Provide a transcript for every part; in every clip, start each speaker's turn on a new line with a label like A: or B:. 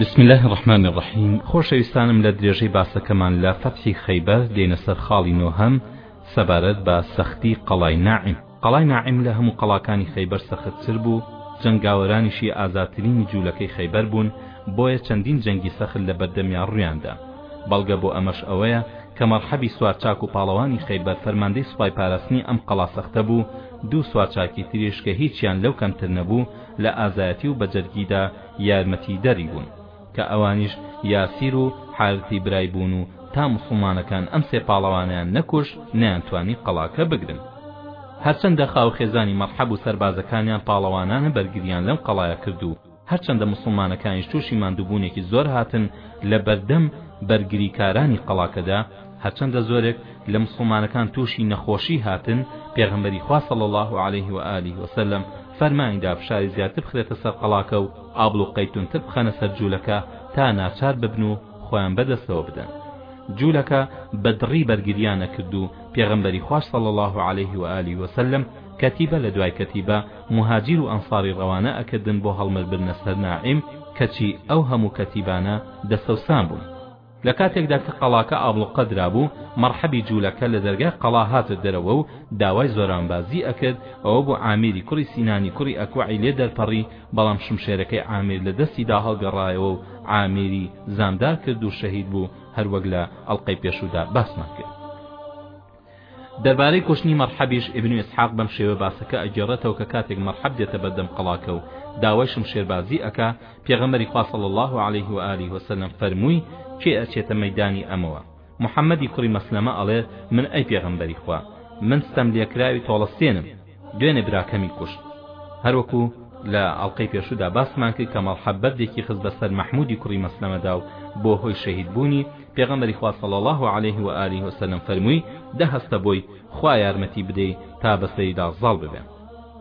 A: بسم الله الرحمن الرحیم خۆشەویستانم لە درێژەی باسەکەمان لە فەتحی خەیبەر دێنە سەر خاڵی نۆهەم سەبارەت بە سەختی قەڵای ناعیم قەڵای ناعیم لە هەموو قەڵاکانی خەیبەر سەختتر بوو جەنگاوەرانیشی ئازاترینی جوولەکەی خەیبەر بوون بۆیە چەندین جەنگی سەخت لە بەردەمیان ڕوویاندا بەڵگە بۆ ئەمەش ئەوەیە کە مەرحەبی سوارچاک و پاڵەوانی خەیبەر فەرماندەی سوپای پاراستنی ئەم قەڵا سەختە بوو دوو سوارچاکی تریش کە هیچیان لەو کەمتر نەبوو لە ئازایەتی و بەجەرگیدا یارمەتیدەری بوون کە ئەوانیش یاسیر و حارثی برای بوون و تا موسڵمانەکان ئەم سێ پاڵەوانەیان نەکوشت نەیانتوانی قەڵاکە بگرن هەرچەندە خاو خێزانی مەرحەب و سەربازەکانیان پاڵەوانانە بەرگریان لەم قەڵایە کرد و هەرچەندە موسڵمانەکانیش تووشی ماندووبوونێکی زۆر هاتن لەبەردەم بەرگریکارانی قەڵاکەدا هەرچەندە زۆرێک لە موسڵمانەکان تووشی نەخۆشی هاتن، پێغەمبەری خوا صلی اللە علیه و آله و سلم فەرمانی دا فشاری زیاتر بخرێتە سەر قەڵاکە و ئابڵوقەی توندتر بخەنە سەر جوولەکە تا ناچار ببن و خۆیان بەدەستەوە بدەن. جوولەکە بە دڕی بەرگرییان ئەکرد و پێغەمبەری خواش صلی اللە علیه و آله و سلم کەتیبە لە دوای کەتیبە موهاجیر و ئەنصاری ڕەوانە ئەکردن بۆ هەڵمربرنە سەر ناعیم کەچی ئەو هەموو کەتیبانە دەسەوسان بوون. لە کاتێکدا کە قەڵاکە ئابڵوقە درابوو، مەڕحەبی جوولەکە لە دەرگای قەڵا هاتە دەرەوە و داوای زۆرانبازیی ئەکرد، ئەوە بوو عامری کوڕی سینانی کوڕی ئەکوەعی لێ دەرپەڕی، بەڵام شمشێرەکەی عامر لە دەستیدا هەڵگەڕایەوە و عامری زامدار کرد و شەهید بوو، هەر وەک لە ئەڵقەی پێشوودا باسمان کرد. دەربارەی کوشتنی مەرحەبیش ئیبن ئیسحاق بەم شێوە باسەکە ئەگێڕێتەوە کە کاتێک مەرحەب دێتە بەردەم قەڵاکە و داوای شمشێربازی ئەکا پێغەمبەری خوا صلی اللە علیه و آله و سلم فەرمووی کێ ئەچێتە مەیدانی ئەمەوە محمدی کوڕی مەسلەمە ئەڵێ من ئەی پێغەمبەری خوا من ستەملێکراوی تۆڵەستێنم دوێنێ براکەمی کوشت هەروەکو لە ئەڵلقەی پێشودا باسمان کرد کە مەڵحەب بەردێکی خست بەسەر مەحمودی کوڕی مەسلەمەدا و بۆ هۆی شەهید بوونی پێغەمبەری خوا صلی الله علیه و آله و سلم فەرمووی دە هەستە بۆی خوا یارمەتی بدەی تا بەسەریدا زاڵ ببێ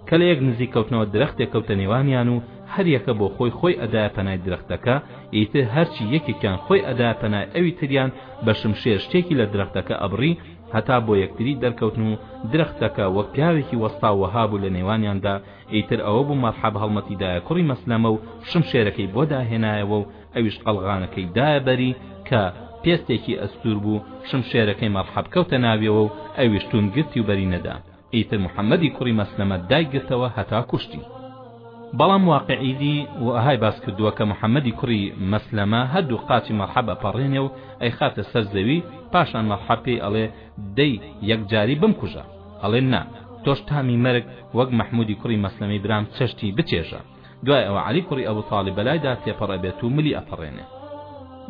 A: کە لە یەک نزیک کەوتنەوە درەختێک کەوتە نێوانیان و هەریەکە بۆ خۆی خۆی ئەدایە پەنای درەختەکە ئیتر هەرچی یەکێکیان خۆی ئەدایە پەنای ئەوی تریان بە شمشێر شتێکی لە درەختەکە ئەبڕی هەتا بۆ یەکتری دەرکەوتن و درەختەکە وەک گاوێکی وەستاو وەها بوو لە نێوانیاندا، ئیتر ئەوە بوو مەرحەب هەڵمەتی دایە کوڕی مەسلەمە و شمشێرەکەی بۆ داهێنایەوە و ئەویش قەڵغانەکەی دایە بەری کە پێستێکی ئەستوور بوو، شمشێرەکەی مەرحەب کەوتە ناویەوە و ئەویش توند گرتی و بەری نەدا. ئیتر محمدی کوڕی مەسلەمە دای گرتەوە هەتا کوشتی. بەڵام واقعیدی وەهای باس کردووە کە محمدی کوڕی مەسلەمە هەردوو قاچی مەرحەب ئەپەڕێنێ و ئەیخاتە سەر زەوی، پاشان مەرحەب پێی ئەڵێ دەی یەکجاری بمکوژە! ئەڵێ نا، تۆش تامی مەرگ وەک مەحمودی کوڕی مەسلەمەی برام چەشتی، بچێژە! دوای ئەوە عەلی کوڕی ئەبو تاڵیب بەلایدا تێپەڕ ئەبێت و ملی ئەپەڕێنێ.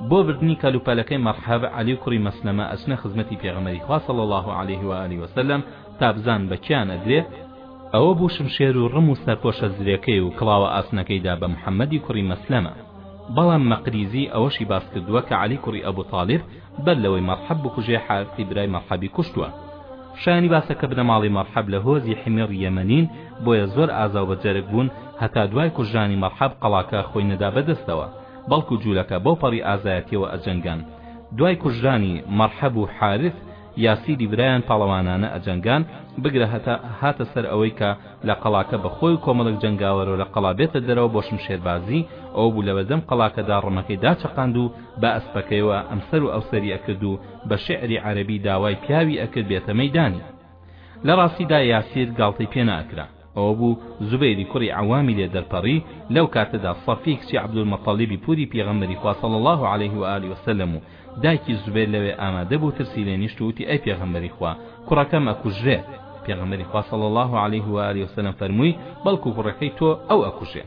A: بۆ بردنی کەلوپەلەکەی مەڕحەب، عەلی کوڕی مەسلەمە ئەچنە خزمەتی پێغەمبەری خوا صلی اللە علیه و آله وسلم تا بزانن بە کێیان ئەدرێ، ئەوە بوو شمشێر و ڕم و سەرپۆشە زرێکەی و کڵاوە ئاسنەکەی دا بە محەمەدی کوڕی مەسلەمە. بەڵام مەقریزی ئەوەشی باس کردووە کە عەلی کوڕی ئەبو تاڵیب، بەر لەوەی مەڕحەب بکوژێ حارسی برای مەڕحەبی کوشتوە شایانی باسە کە بنەماڵەی مەڕحەب لە هۆزی حیمڕ یەمەنین بۆیە زۆر ئازا و بەجەرگ بوون هەتا دوای کوژرانی مەڕحەب قەڵاکە خۆی نەدا بەدەستەوە بەڵکو جولەکە بەو پەڕی ئازایەتیەوە ئەجەنگان دوای کوژرانی مەڕحەب و حارس یاسیری برایان پاڵەوانانە ئەجەنگان بگرە هەتا هاتە سەر ئەوەی کە لە قەڵاکە بە خۆی و کۆمەڵێک جەنگاوەرەوە لە قەڵا بێتە دەرەوە بۆ شمشێربازی ئەو بوو لە بەردەم قەڵاکەدا ڕمەکەی داچەقاند و بە ئەسپەکەیەوە ئەمسەر و ئەوسەری ئەکرد و بە شیعری عەرەبی داوای پیاوی ئەکرد بێتە مەیدانی. لە ڕاستیدا یاسیر گاڵتەی پێ ناکرا. ئەوەبوو زوبەیری کوڕی عەوامی لێ دەرپەڕی، لەو کاتەدا سەفی کچی عەبدولموتەڵیبی پووری پێغەمبەری خوا صلی اللە علیه و آله وسلم و دایکی زوبەیر لەوێ ئامادە بوو ترسی لێ نیشت و وتی ئەی پێغەمبەری خوا کوڕەکەم ئەکوژرێ پێغەمبەری خوا صلی اللە علیه و آله وسلم فەرمووی بەڵکو کوڕەکەی تۆ ئەو ئەکوژێ.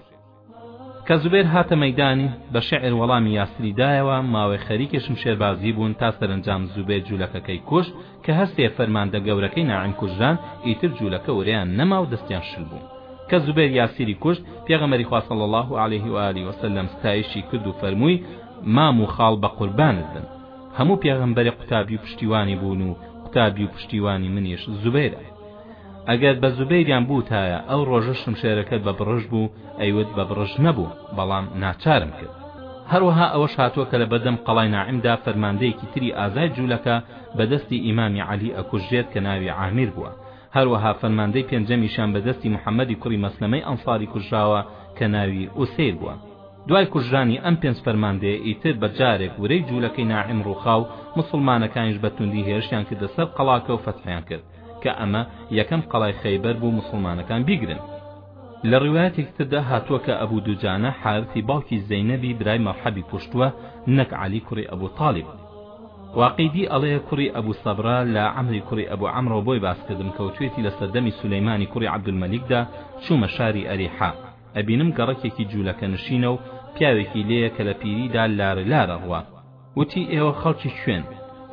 A: کە زوبێر هاتە مەیدان بە شێعر وەڵامی یاسری دایەوە، ماوێ خەریکی شمشێربازی بوون تا سەرەنجام زوبێر جوولەکەکەی کوشت، کە هەر سێ فەرماندە گەورەکەی ناعیم کوژران، ئیتر جوولەکە ورەیان نەما و دەستیان شل بوو. کە زوبێر یاسیری کوشت، پێغەمبەری خوا صلی اللە علیه و آله وسلم ستایشی کرد و فەرمووی، مام و خاڵ بە قوربانت بن. هەموو پێغەمبەرێ قوتابی و پشتیوانی بوون و قوتابی و پشتیوانی منیش زوبێرە. ئەگەر بە زوبەیریان بوتایە ئەو ڕۆژە شمشێرەکەت بە بڕشت بوو ئەیوت بە بڕشت نەبوو بەڵام ناچارم کرد هەروەها ئەوەش هاتووە کە لەبەردەم قەڵای ناعیمدا فەرماندەیەکی تری ئازای جوولەکە بە دەستی ئیمامی عەلی ئەکوژرێت کە ناوی عامیر بووە هەروەها فەرماندەی پێنجەمیشیان بە دەستی محەممەدی کوڕی مەسلەمەی ئەنساری کوژراوە کە ناوی ئوسەیر بووە دوای کوژرانی ئەم پێنج فەرماندەیە ئیتر بە جارێک ورەی جوولەکەی ناعیم ڕووخا و موسڵمانەکانیش بە توندی هێرشیان کردە سەر قەڵاکە و فەتحیان کرد کە ئەمە یەکەم قەڵای خەیبەر بوو موسڵمانەکان بیگرن. لە ڕیوایەتێکی تردا هاتووە کە ئەبو دوجانە حارثی باوکی زەینەبی برای مەڕحەبی کوشتووە نەک عەلی کوڕی ئەبو تالیب. واقیدی ئەڵێ کوڕی ئەبو سەبرە لە عەمری کوڕی ئەبو عەمرەوە بۆی باس کردم کەوتویەتی لە سەردەمی سولەیمانی کوڕی عەبدولمەلیکدا چوومە شاری ئەریحا ئەبینم گەڕەکێکی جولەکە نشینە و پیاوێکی لێیە کە لە پیریدا لارلارە ڕوا وتی، ئێوە خەڵکی کوێن؟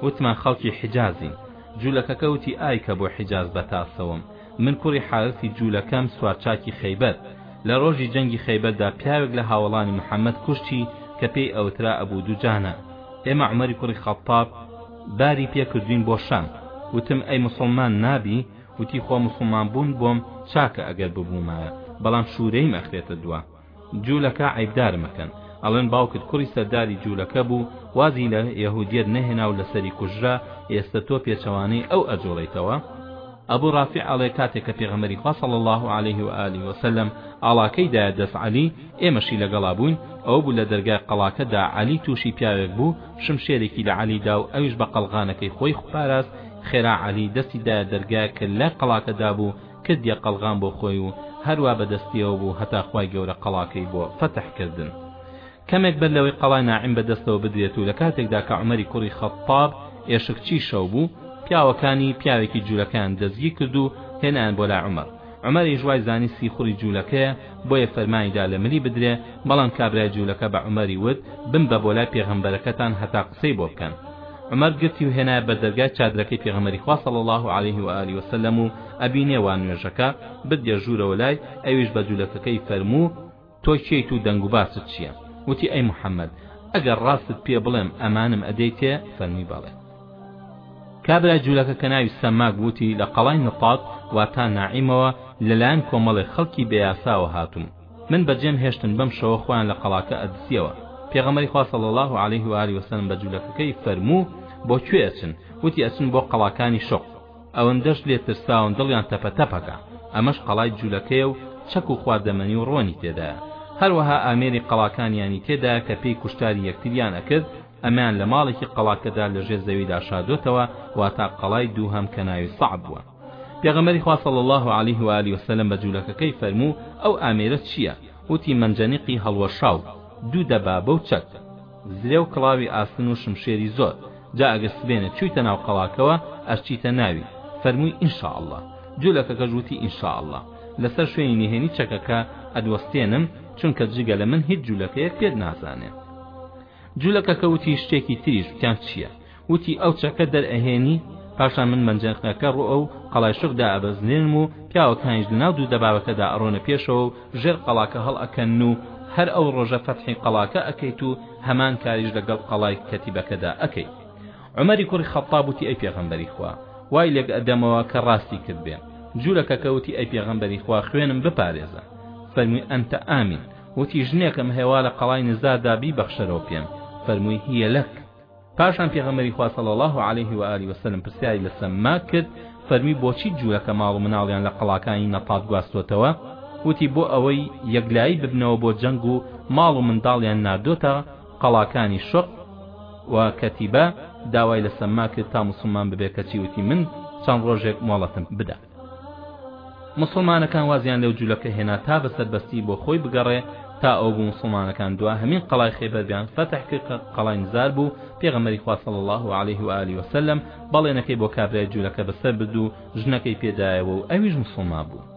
A: وتمان، خەڵکی حیجازین. جوولەکەکە وتی، ئای کە بۆ حیجاز بەتاسەوەم، من کوڕی حارثی جوولەکەم سوارچاکی خەیبەر. لە ڕۆژی جەنگی خەیبەردا پیاوێک لە هاوەڵانی محەممەد کوشتی کە پێی ئەوترا ئەبوو دوجانە. ئێمە عومەری کوڕی خەتتاب باری پێ کردووین بۆ شام. وتم، ئەی موسڵمان نابی؟ وتی، خۆ موسڵمانبوون بۆم چاکە ئەگەر ببوومایە، بەڵام شوورەییم ئەخرێتە دوا. جولەکە عەیبدار مەکەن ئەڵێن باوکت کوڕی سەرداری جولەکە بوو وازی لە یەهودیەت نەهێنا و لەسەری کوژرا ئێستە تۆ پێچەوانەی ئەو ئەجوڵێیتەوە ئەبو رافع ئەڵێ کاتێک کە پێغەمبەری خوا صلی الله علیه و آله و سلم ئاڵاکەی دایە دەست علی ئێمەشی لەگەڵا بووین ئەو بوو لە دەرگای قەڵاکەدا علی تووشی پیاوێک بوو شمشێرێکی لە علی دا و ئەویش بە قەڵغانەکەی خۆی خوپاراست خێرا علی دەستی دایە دەرگایەک کە لای قەڵاکەدا بوو کردیە قەڵغان بۆ خۆی و هەروا بە دەستیەوە بوو هەتا خوای گەورە قەڵاکەی بۆ فەتح کردن کەمێک بەر لەوەی قەڵای ناعیم بە دەستەوە بدرێت و لە کاتێکدا کە عومەری کوڕی خەتتاب ئێشکچی شەو بوو پیاوەکانی پیاوێکی جولەکەیان دەستگیر کرد و هێنایان بۆ لای عومەر عومەریش وای زانی سیخوڕی جولەکەیە بۆیە فەرمانی دا لە ملی بدرێ، بەڵام کابرای جوولەکە بە عومەری وت، بمبە بۆ لای پێغەمبەرەکەتان هەتا قسەی بۆ بکەن. عومەر گرتی و هێنایە بەردەرگای چادرەکەی پێغەمبەری خوا صلی اللە علیه و آله و سلم و ئەبینێ وا نوێژەکە، بردیە ژوورەوە لای، ئەویش بە جوولەکەکەی فەرموو، تۆ کێیت و دەنگ و باست چییە؟ وتی، ئەی محمد! ئەگەر ڕاستت پێ بڵێم ئەمانم ئەدەیتێ؟ فەرمووی، بەڵێ. کابرای جولەکە کە ناوی سەماک بوو وتی لە قەڵای نقاط واتا ناعیمەوە لەلایەن کۆمەڵێ خەڵکی بێ یاساوە هاتووم من بەجێم هێشتن بەم شەوە خۆیان لە قەڵاکە ئەدزیەوە پێغەمەری خوا صلی الله علیه و آله وسلم بە جولەکەکەی فەرموو بۆ کوێ ئەچن وتی ئەچن بۆ قەڵاکانی شق ئەوەندەش لێ ترساون دڵیان تەپە تەپەکە ئەمەش قەڵای جولەکەیە و چەک و خواردەمەنی و ڕۆنی تێدایە هەروەها ئامێری قەڵاکانیانی تێدا کە پێی کوشتاری یەکتریان ئەکرد ئەمەیان لە ماڵێکی قەڵاکەدا لە ژێر زەویدا شاردۆتەوە واتا قەڵای دووهەم کە ناوی صعب بووە پێغەمبەری خوا صلی الله علیه و آله وسلم بە جولەکەکەی فەرموو ئەو ئامێرە چییە وتی منجنیقی هەڵوەشاو دوو دەبابە و چەک زرێ و کڵاوی ئاسن و شمشێری زۆر جا ئەگەر سبێنە چوویتە ناو قەڵاکەوە ئەشچیتە ناوی فەرمووی ئینشاءاللە جولەکەکەش وتی ئینشاءاللە لەسەر شوێنی نهێنی چەکەکە ئەدوەستێنم چونکە جگە لە من هیچ جولەکەیەک پێت نازانێ جولەکەکە وتی شتێکی تریش گوتیان چییە وتی ئەو چەکە دەرئەهێنی پاشان من مەنجەنقەکە ڕۆ ئەو قەڵای شق دائەبەزنێنم و پیاوەکانیش لەناو دوو دەبابەکەدا ئەڕۆنە پێشەوە و ژێر قەڵاکە هەڵئەکەن و هەر ئەو ڕۆژە فەتحی قەڵاکە ئەکەیت و هەمان کاریش لەگەڵ قەڵای کەتیبەکەدا ئەکەیت عمەری کوڕی خەتاب وتی ئەی پێغەمبەری خوا وای لێک ئەدەمەوە کە ڕاستی کردبێ جوولەکەکە وتی ئەی پێغەمبەری خوا خوێنم بپارێزە فەرمووی ئەنتە ئامین وتی ژنێکم هەیە وا لە قەڵای نزاردا بیبەخشەرەوە پێم فەرمووی هی لەک پاشان پێغەمبەری خوا صلی الله علیه و آله و سلم پرسیاری لە سەماک کرد فەرمی بۆچی جوولەکە ماڵ و مناڵیان لە قەڵاکانی نەتات گواستۆتەوە وتی بۆ ئەوەی یەکلایی ببنەوە بۆ جەنگ و ماڵ و منداڵیان ناردۆتە قەڵاکانی شق و کەتیبە داوای لە سەما کرد تا مسلمان ببێ کەچی وتی من چەند ڕۆژێک مۆڵەتم بدە موسڵمانەکان وازیان لەو جولەکە هێنا تا بە سەربەستی بۆ خۆی بگەڕێ تا ئەو بوو موسڵمانەکان دوا هەمین قەڵای خێبەر بیان فەتح کرد کە قەڵای نزار بوو پێغەمەری خوا صلی الله علیه و آله وسلم بەڵێنەکەی بۆ کابرای جولەکە بەسەر برد و ژنەکەی پێدایەوە و ئەویش مسلمان بوو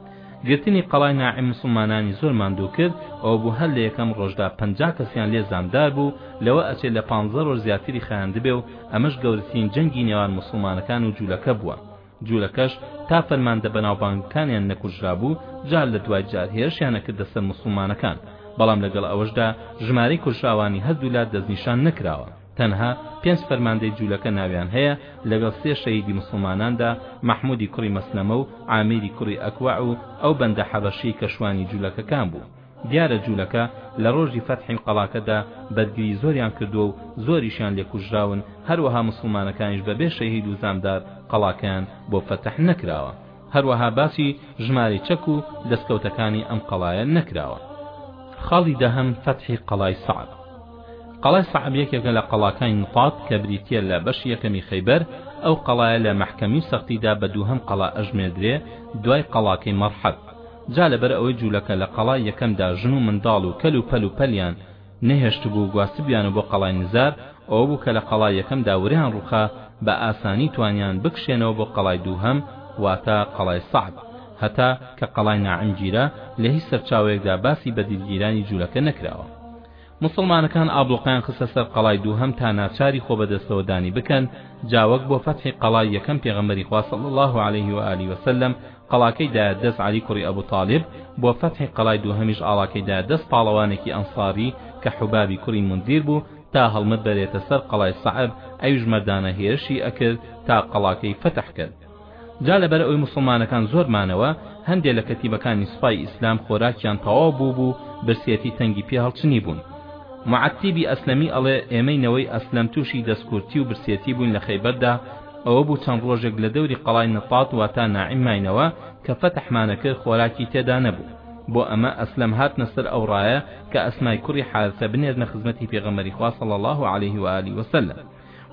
A: گرتنی قەڵای ناعیم مسلمانانی زۆر ماندوو کرد ئەو بوو هەر لە یەکەم ڕۆژدا پەنجا کەسیان لێ زامدار بوو لەوە ئەچێ لە پانزە ڕۆژ زیاتری خایاندبێ و ئەمەش گەورەترین جەنگی نێوان مسلمانەکان و جولەکە بووە جولەکەش تا فەرماندە بەناوبانگەکانیان نەکوژرابوو جار لە دوای جار هێرشیان ئەکردە سەر موسڵمانەکان بەڵام لەگەڵ ئەوەشدا ژمارەی کوژراوانی هەردوولا دەستنیشان نەکراوە تەنها پێنج فەرماندەی جولەکە ناویان هەیە لەگەڵ سێ شەهیدی موسڵماناندا مەحمودی کوڕی مەسلەمە و عامیری کوڕی ئەکوەع و ئەو بەندە حەبەشی کە شوانی جولەکەکان بوو دیارە جوولەکە لە ڕۆژی فەتحی قەڵاکەدا بەرگری زۆریان کردووە و زۆریشیان لێ کوژراون، هەروەها موسڵمانەکانیش بەبێ شەهید و زامدار قەڵاکەیان بۆ فەتح نەکراوە. هەروەها باسی ژمارەی چەک و دەسکەوتەکانی ئەم قەڵایە نەکراوە. خاڵی دەهەم، فەتحی قەڵای سەعب قەڵای سەعب یەکێکە لە قەڵاکانی نوطاط کە بریتییە لە بەشی یەکەمی خەیبەر، ئەو قەڵایە لە مەحکەمی و سەختیدا بە دووهەم قەڵا ئەژمێردرێ دوای قەڵاکەی مەرحەب، جا لەبەر ئەوەی جوولەکە لە قەڵای یەکەمدا ژن و منداڵ و کەل و پەل و پەلیان نەهێشتبوو و گواستبویانە بۆ قەڵای نزار، ئەوە بوو کە لە قەڵای یەکەمدا ورەیان ڕووخا، بە ئاسانی توانیان بکشێنەوە بۆ قەڵای دووهەم، واتە قەڵای سەعد، هەتا کە قەڵای ناعم گیرا، لە هیچ سەرچاوەیەکدا باسی بەدیلگیرانی جوولەکە نەکراوە. موسڵمانەکان ئابڵوقەیان خستە سەر قەڵای دووهەم تا ناچاری خۆ بەدەستەوە دانی بکەن جا وەک بۆ فەتحی قەڵای یەکەم پێغەمبەری خوا صلی اللە علیه و آله وسلم قەڵاکەی دایە دەست علی کوڕی ابو طالب بۆ فەتحی قەڵای دووهەمیش ئاڵاکەی دایە دەست پاڵەوانێکی ئەنصاری کە حبابی کوڕی منذیر بوو تا هەڵمت بەرێتە سەر قەڵای صعب ئەویش مەردانە هێرشی ئەکرد تا قەڵاکەی فەتح کرد جا لەبەرئەوەی موسڵمانەکان زۆر مانەوە هەندێ لە کەتیبەکانی سوپای ئیسلام خۆراکیان تەواو بوو بوو برسێتی تەنگی پێ هەڵچنی بوون معتیبی ئەسلەمی ئەڵێ ئێمەی نەوەی ئەسلەم تووشی دەستکورتی و برسێتی بووین لە خەیبەردا ئەوە بوو چەند ڕۆژێک لە دەوری قەڵای نەتات واتا ناعیم ماینەوە کە فەتحمانە کرد خۆراکی تێدا نەبوو بۆ ئەمە ئەسلەم هاتنە سەر ئەو ڕایە کە ئەسمای کوڕی حارثە بنێرنە خزمەتی پێغەمبەری خوا صلی الله علیه و آله وسلم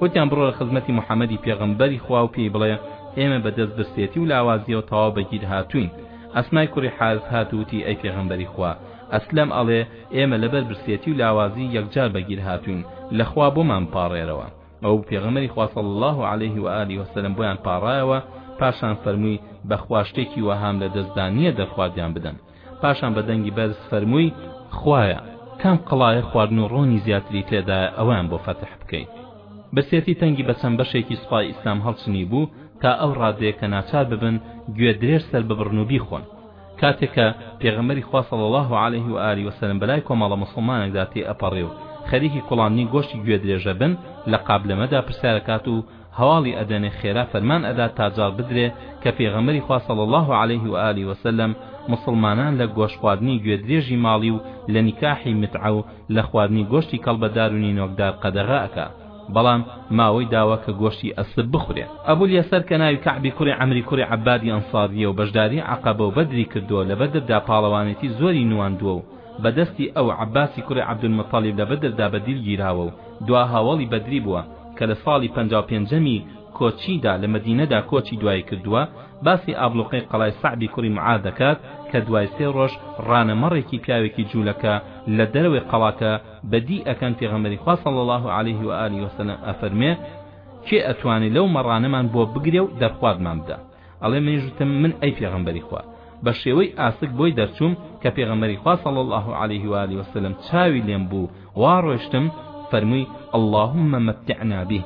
A: وتیان بڕۆرە خزمەتی محمدی پێغەمبەری خوا و پێی بڵێ ئێمە بە دەست برسێتی و لاوازیەوە تەواو بەگیر هاتوین ئەسمای کوڕی حارس هات و وتی ئەی پێغەمبەری خوا ئەسلەم ئەڵێ ئێمە لەبەر برسێتی و لاوازی یەکجار بەگیر هاتوین لە خوا بۆمان بپاڕێرەوە ئەو پێغەمبەری خوا صلی الله علیه و آله و سلم بۆیان پاڕایەوە پاشان فەرمووی بەخوا شتێکی وەهام لە دەستدا نییە دەرخواردیان بدەم پاشان بە دەنگی بەرز فەرمووی، خوایە، کام قەڵایە خواردن و ڕۆنی زیاتری تێدایە ئەوەیان بۆ فەتح بکەی. برسێتی تەنگی بە چەند بەشێکی سوپای ئیسلام هەڵچنیبوو تا ئەو ڕادەیە کە ناچار ببن گوێ درێژ سەرببڕن و بیخۆن. کاتێک کە پێغەمبەری خوا صلی اللە علیه و آله وسلم بەلای کۆمەڵە موسڵمانێکدا تێئەپەڕێ و خەریکی کوڵاندنی گۆشتی گوێدرێژە بن لە قابلەمەدا پرسیار ئەکات و هەواڵی ئەدەنێ خێرا فەرمان ئەدات تا جاڕ بدرێ کە پێغەمبەری خوا صلی اللە علیه و آله و سلم موسڵمانان لە گۆشت خواردنی گوێدرێژی ماڵی و لە نیکاحی متعە و لە خواردنی گۆشتی کەڵبەدار و نینۆکدار قەدەغە ئەکا بەڵام ماوەی داوە کە گۆشتی ئەسپ بخورێ. ئەبول یەسەر کە ناوی کەعبی کوڕی عەمری کوڕی عەبادی ئەنساریە و بەشداری عەقەبە و بەدری کردووە لە بەدردا پاڵەوانێتی زۆری نواندووە و بە دەستی ئەو عەباسی کوڕی عەبدولموتەڵیب لە بەدردا بە دیل گیراوە و دوا هاوەڵی بەدری بووە کە لە ساڵی پەنجا و پێنجەمی کۆچیدا لە مەدینەدا کۆچی دوایی کردووە، باسی ئابڵوقەی قەڵای سەعبی کوڕی معاذ دەکات کە دوای سێ ڕۆژ ڕانە مەڕێکی پیاوێکی جوولەکە لە دەرەوەی قەڵاکە بە دی ئەکەن پێغەمبەری خوا صلی اللە علیه و آله و سلم ئەفەرمێ کێ ئەتوانێ لەو مەڕانەمان بۆ بگرێ و دەرخواردمان بدا ئەڵێ منیش وتم من ئەی پێغەمبەری خوا بە شێوەی ئاسک بۆی دەرچووم کە پێغەمبەری خوا صلی الله علیه و آله وسلم چاوی لێم بوو وا ڕۆشتم فەرمووی اللهم متعنا به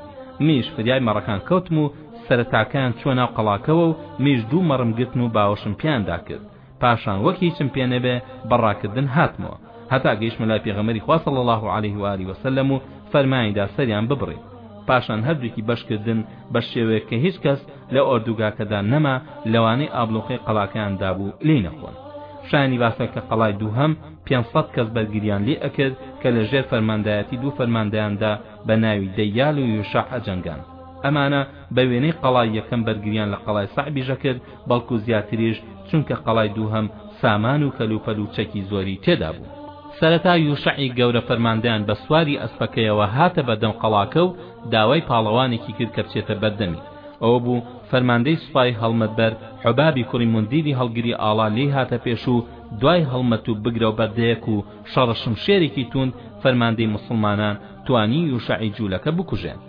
A: منیش فریای مەڕەکان کەوتم و سەرتاکەیان چووە ناو قەڵاکەوە و منیش دوو مەڕم گرتن و باوەشم پێیاندا کرد پاشان وەک هیچم پێ نەبێ بە ڕاکردن هاتمەوە هەتا گەیشتمە لای پێغەمبەری خوا صلی اللە علیه و آله و سلم و فەرمانی دا سەریان ببڕین پاشان هەردووکی بەش کردن بە شێوەیەک کە هیچ کەس لە ئۆردوگاکەدا نەما لەوانەی ئابلۆقەی قەڵاکەیان دابوو لێی نەخۆن شایانی باسە کە قەڵای دووهەم 500 کەس بەرگریان لێ ئەکرد کە لە ژێر فەرماندایەتی دوو فەرماندەیاندا بە ناوی دەیال و یوشع ئەجەنگان ئەمانە بە وێنەی قەڵای یەکەم بەرگریان لە قەڵای سەعبیژە کرد بەڵکو زیاتریش چونکە قەڵای دووهەم سامان و کەلوپەل و چەکی زۆری تێدا بوو. سەرەتا یوشەعی گەورە فەرماندەیان بە سواری ئەسپەکەیەوە هاتە بەردەم قەڵاکە و داوای پاڵەوانێکی کرد کە بچێتە بەردەمی، ئەوە بوو فەرماندەی سوپای هەڵمەت بەر حۆبابی کوڕی موندیری هەڵگری ئاڵا لێی هاتە پێش و دوای هەڵمەت و بگرەو بەردەیەک و شەڕە شمشێرێکی تووند فەرماندەی موسڵمانان توانی یوشەعی جوولەکە بکوژێن.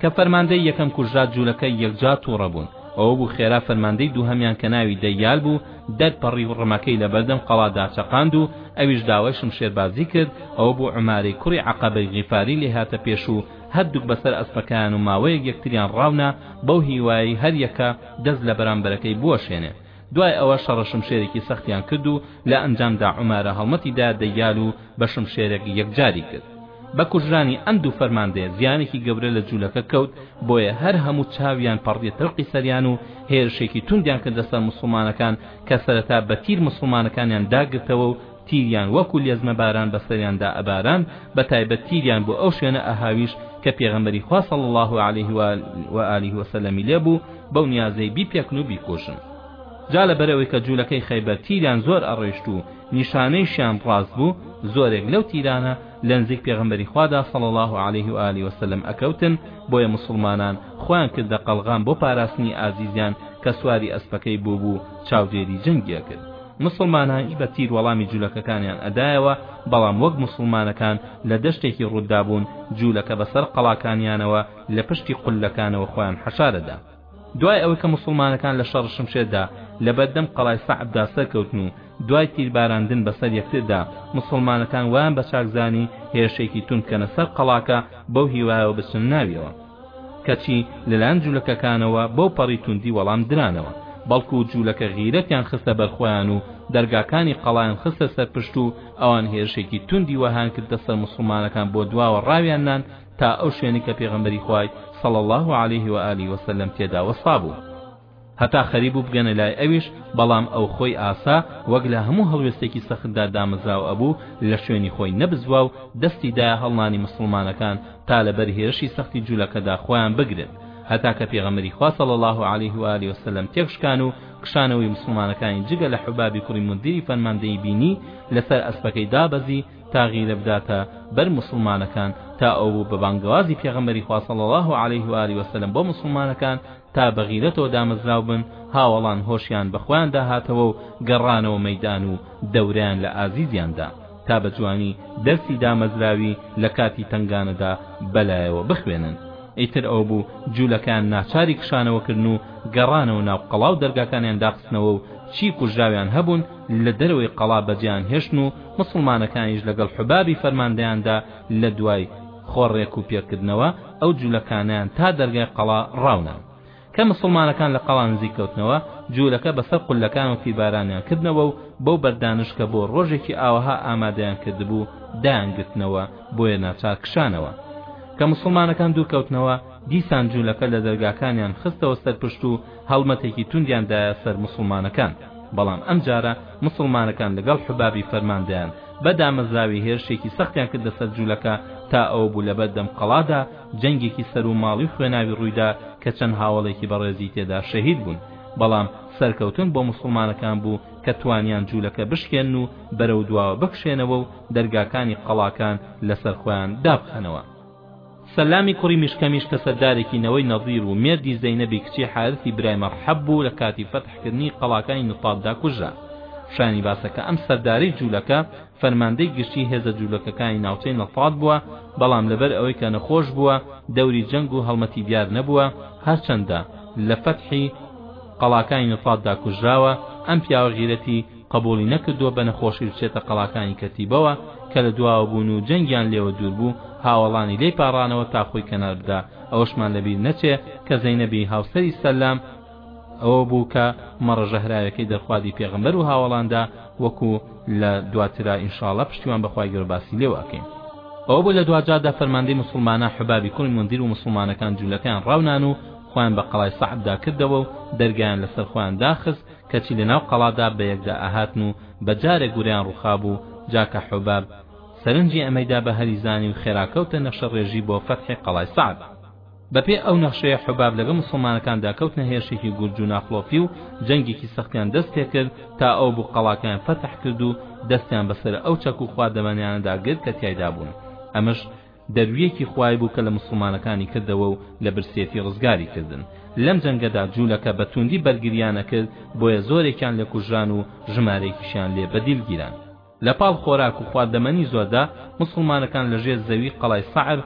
A: کە فەرماندەی یەکەم کوژرا جولەکە یەکجار توڕە بوون، ئەوە بوو خێرا فەرماندەی دووهەمیان کە ناوی دەیال بوو دەرپەڕی و ڕمەکەی لە بەردەم قەڵا داچەقاند و ئەویش داوای شمشێربازی کرد، ئەوە بوو عومارەی کوڕی عەقەبەی غیفاری لێ هاتە پێش و هەردووک بەسەر ئەسپەکەیان و ماوەیەک یەکتریان ڕاونا بەو هیوایەی هەر یەکە دەست لە بەرامبەرەکەی بوەشێنێ، دوای ئەوە شەڕە شمشێرێکی سەختیان کرد و لە ئەنجامدا عومارە هەڵمەتی دا دەیال و بە شمشێرێک یەکجاری کرد بە کوژرانی ئەم دوو فەرماندەیە زیانێکی گەورە لە جوولەکە کەوت بۆیە هەر هەموو چاویان پەڕیە تەوقی سەریان و هێرشێکی توندیان کردە سەر مسوڵمانەکان کە سەرەتا بە تیر مسوڵمانەکانیان داگرتەوە و تیریان وەکو لێزمە باران بەسەریاندا ئەباران بەتایبەت تیریان بۆ ئەو شوێنە ئەهاویش کە پێغەمبەری خوا صلی اللە علیه و آله وسلم لێ بوو بەو نیازەی بیپێکن و بیکوژن جا لەبەرەوەی کە جولەکەی خەیبەر تیریان زۆر ئەڕۆیشت و نیشانەیشیان ڕاست بوو زۆرێک لەو تیرانە لەنزیک پێغەمبەری خوادا صلی اللە علیه و آله وسلم ئەکەوتن بۆیە مسلمانان خۆیان کردە قەڵغان بۆ پاراستنی ئازیزیان کە سواری ئەسپەکەی بووبوو چاودێری جەنگی ئەکرد موسڵمانانیش بە تیر وەڵامی جولەکەکانیان ئەدایەوە، بەڵام وەک موسڵمانەکان لە دەشتێکی ڕووتدا بوون، جولەکە بە سەر قەڵاکانیانەوە لە پشتی قوللەکانەوە خۆیان حەشارەدا. دوای ئەوەی کە موسڵمانەکان لە شەڕ شمشێردا لە بەردەم قەڵای سەعبدا سەرکەوتن و دوای تیرباراندن بە سەر یەکتردا، موسڵمانەکان وایان بە چاک زانی هێرشێکی توند بکەنە سەر قەڵاکە بەو هیوایەوە بچنە ناویەوە. کەچی لەلایەن جولەکەکانەوە بەو پەڕی توندی وەڵام درانەوە، بەڵکو جولەکە غیرەتیان خستە بەر خۆیان و دەرگاکانی قەڵایان خستە سەر پشت و ئەوان هێرشێکی توندی وەهان کردە سەر موسڵمانەکان بۆ دواوە ڕاویان نان تا ئەو شوێنەی کە پێغەمبەری خوای، صلی اللە علیه و آله و سلم، تێدا وەستابوو. هەتا خەریک بوو بگەنە لای ئەویش، بەڵام ئەو خۆی ئاسا، وەک لە هەموو هەڵوێستێکی سەختدا دامەزراو ئەبوو، لە شوێنی خۆی نەبزوا و دەستی دایە هەڵنانی موسڵمانەکان تا لە بەر هێرشی سەختی جولەکەدا خۆیان بگرن، هەتا کە پێغەمبەری خوا صلی اللە علیه و آله وسلم تێکشکان و کشانەوەی موسڵمانەکانی جگە لە حبابی کوڕی منذری فەرماندەیی بینی لەسەر ئەسپەکەی دابەزی تا غیرە بداتە بەر موسڵمانەکان تا ئەو بوو بە بانگەوازی پێغەمبەری خوا صلی اللە علیه و آله وسلم بۆ موسڵمانەکان تا بەغیرەتەوە دامەزراو بن، هاوەڵان هۆشیان بەخۆیاندا هاتەوە و گەڕانەوە مەیدان و دەورەیان لە ئازیزیان دا، تا بە جوانی دەرسی دامەزراوی لە کاتی تەنگانەدا بەلایەوە بخوێنن. ئیتر ئەوە بوو جولەکەیان ناچاری کشانەوە کردن و گەڕانەوە ناو قەڵا و دەرگاکانیان داخستنەوە و چی کوژراویان هەبوون لە دەرەوەی قەڵا بەجێیان هێشتن و موسڵمانەکانیش لەگەڵ حوبابی فەرماندەیاندا لە دوای خۆ ڕێک و پێکردنەوە ئەو جولەکانەیان تا دەرگای قەڵا ڕاونان. کە مسوڵمانەکان لە قەڵا نزیک کەوتنەوە، جولەکە بەسەر قوللەکانەوە تیربارانیان کردنەوە و بەو بەردانەش کە بۆ ڕۆژێکی ئاوەها ئامادەیان کردبوو، دایانگرتنەوە، بۆیە ناچار کشانەوە. کە مسوڵمانەکان دوور کەوتنەوە، دیسان جولەکە لە دەرگاکانیان خستەوە سەر پشت و هەڵمەتێکی توندیان دایە سەر مسوڵمانەکان، بەڵام ئەمجارە مسوڵمانەکان لەگەڵ حوبابی فەرماندەیان، بە دامەزراوەی هێرشێکی سەختیان کردە سەر جولەکە تا ئەوە بوو لەبەر دەم قەڵادا جەنگێکی سەر و ماڵی و خوێناوی ڕوویدا کە چەند هاوەڵێکی بەڕێزی تێدا شەهید بوون بەڵام سەرکەوتن بۆ موسڵمانەکان بوو کە توانیان جولەکە بشکێن و بەرەو دواوە بکشێنەوە و دەرگاکانی قەڵاکان لەسەر خۆیان دابخەنەوە سەلامی کوڕی میشکەمیش کە سەردارێکی نەوەی نەزیر و مێردی زەینەبی کچی حارثی برای مەڕحەب بوو لە کاتی فەتح کردنی قەڵاکانی نوطابدا کوژرا شایانی باسە کە ئەم سەردارەی جوولەکە فەرماندەی گشتی هێزە جوولەکەکانی ناوچەی نەڵتات بووە بەڵام لەبەر ئەوەی کە نەخۆش بووە دەوری جەنگ و هەڵمەتی دیار نەبووە هەرچەندە لە فەتحی قەڵاکانی نوطاتدا کوژراوە ئەم پیاوە غیرەتی قبوڵی نەکردووە بە نەخۆشی بچێتە قەڵاکانی کەتیبەوە کە لە دواوە بوون و جەنگیان لێوە دوور بوو هاوەڵانی لێی پاڕانەوە تا خۆی کەنار بدا ئەوەشمان لەبیر نەچێ کە زەینەبی هاوسەری سەلام ئەوە بوو کە مەڕە ژەهراویەکەی دەرخوادی پێغەمبەر و هاوەڵاندا وەکو لە دواترا ئینشاڵا پشتیوان بەخوای گەورە باسی لێوە ئەکەین ئەوە بوو لە دواجاردا فەرماندەی موسڵمانان حبابی کوڕی مندیر و موسڵمانەکان جولەکەیان ڕاونان و خۆیان بە قەڵای سەعبدا کردەوە و دەرگایان لەسەر خۆیان داخست کەچی لە ناو قەڵادا بە یەکدا ئەهاتن و بە جارێک ورەیان ڕووخابوو، جا کە حوباب سەرنجی ئەمەی دا بە هەلی زانی و خێرا کەوتە نەخشە ڕێژی بۆ فەتحی قەڵای سەعد. بە پێ ئەو نەخشەیە حوباب لەگەڵ موسڵمانەکان دا کەوتنە هێرشێکی گورج و ناخڵۆپی و جەنگێکی سەختیان دەست پێ کرد تا ئەوە بوو قەڵاکەیان فەتح کرد و دەستیان بە سەر ئەو چەک و خواردەمەنیانە دا گرت کە تیایدا بوون ئەمەش دەرویەکی خوای بوو کە لە موسڵمانەکانی کردەوە و لە برسێتی ڕزگاری کردن لەم جەنگەدا جوولەکە بە تووندی بەرگریان ئەکرد بۆیە زۆرێکیان لێ کوژران و ژمارەیەکیشیان لێ بە دیل گیران لە پاڵ خۆراک و خواردەمەنی زۆردا موسڵمانەکان لە ژێر زەوی قەڵای سەعر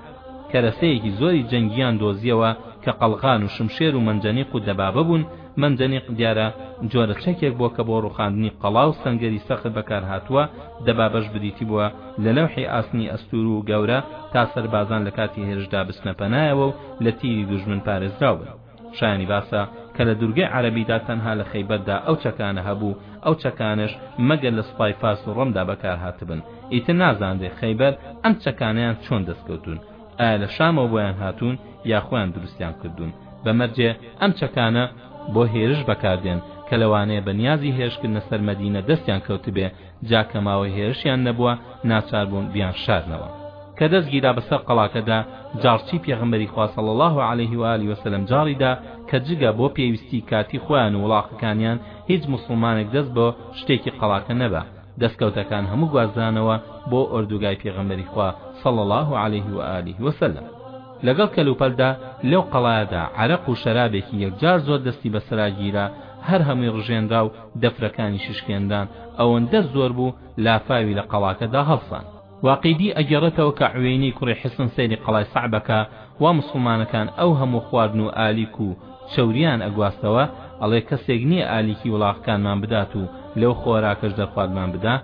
A: کەرەسەیەکی زۆری جەنگیان دۆزیەوە کە قەڵغان و شمشێر و مەنجەنیق و دەبابە بوون مەندەنیق دیارە جۆرە چەکێک بووە کە بۆ ڕووخاندنی قەڵا و سەنگەری سەخت بەکارهاتووە، دەبابەش بریتی بووە لە لەوحی ئاسنی ئەستوور و گەورە تا سەربازان لە کاتی هێرشدا بچنە پەنایەوە و لە تیری دوژمن پارێزراو بن. شایانی باسە کە لە دوورگەی عەرەبیدا تەنها لە خەیبەردا ئەو چەکانە هەبوو، ئەو چەکانەش مەگەر لە سوپای فارس و ڕۆمدا بەکارهاتبن. ئیتر نازانرێت خەیبەر ئەم چەکانەیان چۆن دەستکەوتوون. ئایا لە شامەوە بۆیان هاتوون یا خۆیان دروستیان کردوون بە مەرجێ ئەم چەکانە بۆ هێرش بەکاردێن کە لەوانەیە بە نیازی هێرشکردنە سەر مەدینە دەستیان کەوتبێ جا کە ماوەی هێرشیان نەبووە ناچار بوون بیان شارنەوە کە دەست گیرا بەسەر قەڵاکەدا جاڕچی پێغمبەری خوا صلی الله علیه و آله و سلم جاڕیدا کە جگە بۆ پێویستی کاتی خۆیان و وڵاخەکانیان هیچ موسڵمانێک دەست بۆ شتێکی قەڵاکە نەبا دەستکەوتەکان هەموو گوازرانەوە بۆ ئۆردوگای پێغەمبەری خوا صلی اللە علیه و آله و سلم لەگەڵ کەلوپەلدا لەو قەڵایەدا عەرەق و شەرابێکی یەکجار زۆر دەستی بەسەرا گیرا هەر هەمووی ڕژێنرا و دەفرەکانی شیشکێنران ئەوەندە زۆر بوو لافاوی لە قەڵاکەدا هەڵسان واقیدی ئەگێڕێتەوە کە عویەینەی کوڕی حسن سەیری قەڵای سەع بەکە وا موسڵمانەکان ئەو هەموو خواردن و ئالیک و چەوریان ئەگواستەوە، ئەڵێ کەسێک نیە ئالیکی وڵاخکانمان بدات و لەو خۆراکەش دەرخوارمان بدا،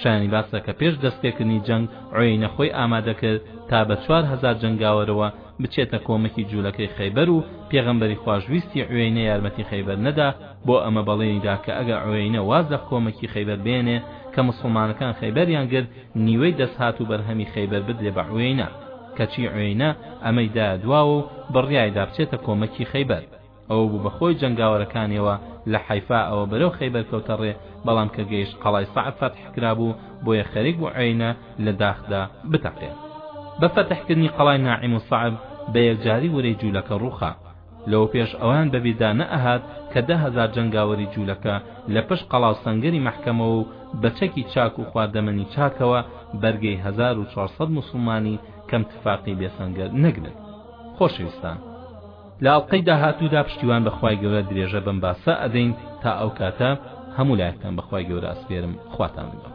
A: شایانی باسە کە پێش دەستپێکردنی جەنگ عویەینە خۆی ئامادەکرد تا بە چوار هەزار جەنگاوەرەوە بچێتە کۆمەکی جولەکەی خەیبەر و پێغەمبەری خواش ویستی عویەینە یارمەتی خەیبەر نەدا، بۆ ئەمە بەڵێنی دا کە ئەگەر عویەینە واز لە کۆمەکی خەیبەر بێنێ کە موسڵمانەکان خەیبەریان گرت نیوەی دەسهات و بەرهەمی خەیبەر بدرێ بە عویەینە کەچی عویەینە ئەمەی دایە دواوە و بڕیای دا بچێتە کۆمەکی خەیبەر ئەوە بوو بەخۆی جەنگاوەرەکانیەوە لە حەیفا ئەوە بەرەو خەیبەر کەوتە ڕێ بەڵام کە گەیشت قەڵای سەعب فەتح کرابوو بۆیە خەریک بوو عویەینە لە داخدا بتەقێ بە فەتحکردنی قەڵای ناعیم و سەعب بە یەکجاری ورەی جوولەکە ڕووخا لەوە پێش ئەوان بە بیردا نە ئەهات کە دە هەزار جەنگاوەری جوولەکە لە پشت قەڵا و سەنگەری مەحکەمەوە و بە چەکی چاک و خواردەمەنی چاکەوە بەرگەی هەزار و چوار سەد موسڵمانی کەم تفاقی بێ سەنگەر نەگرن خۆشەویستان لە ئەڵقەی داهاتوودا پشتیوان بە خوای گەورە درێژە بەم باسە ئەدەین تا ئەو کاتە هەموو لایەکتان بە خوای گەورە ئەسپێرم خواتان بگەم